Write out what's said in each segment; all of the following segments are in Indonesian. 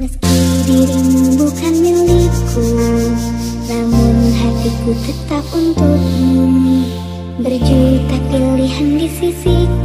Meski dirimu bukan milikku Namun hatiku tetap untukmu. Berjuta pilihan di sisiku.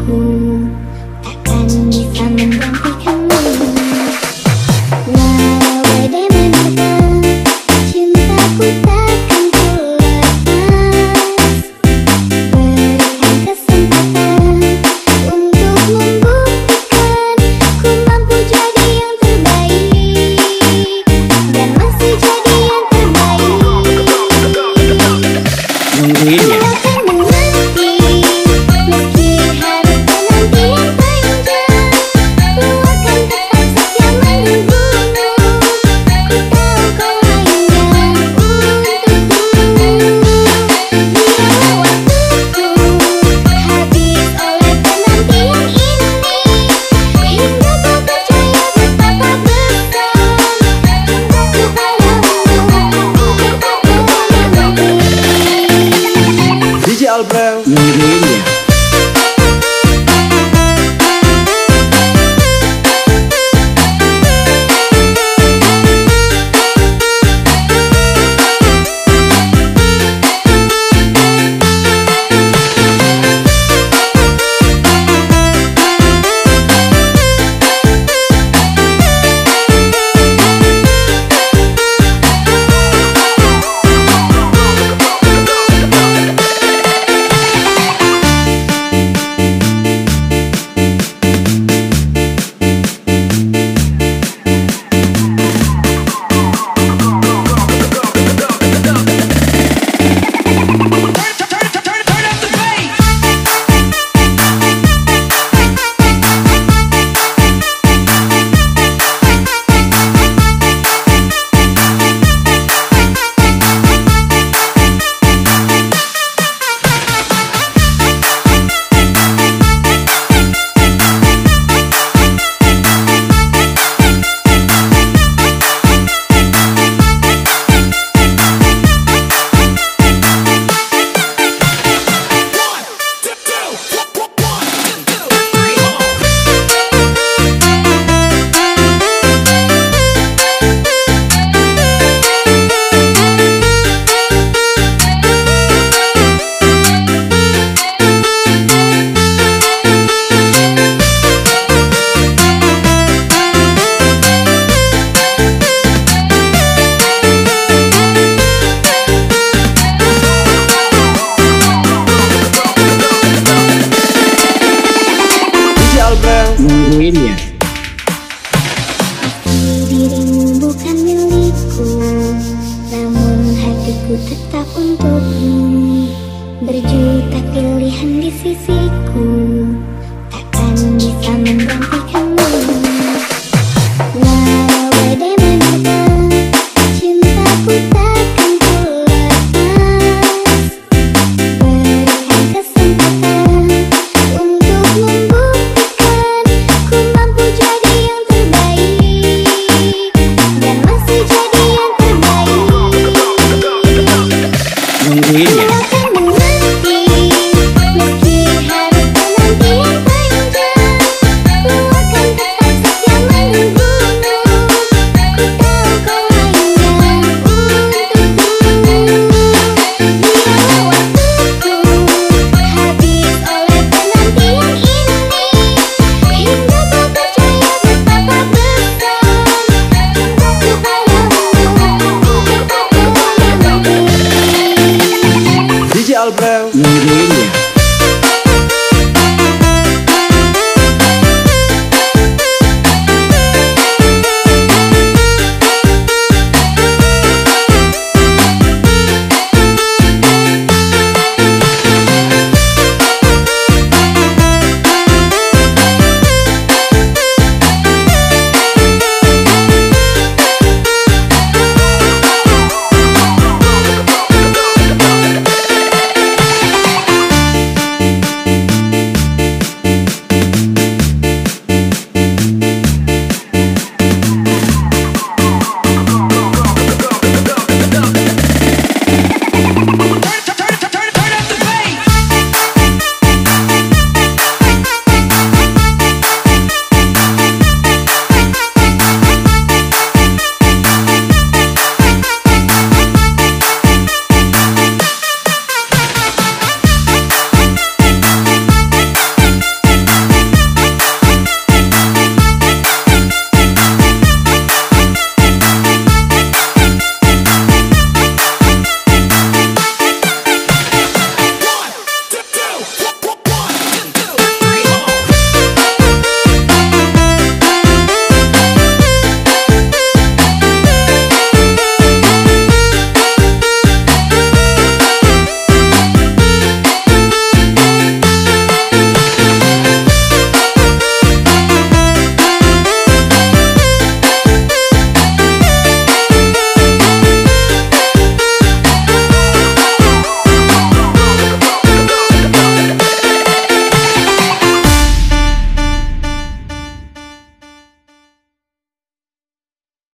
al breu. Ku tetap untukmu Berjuta pilihan di sisiku Takkan bisa membantu. ingredient.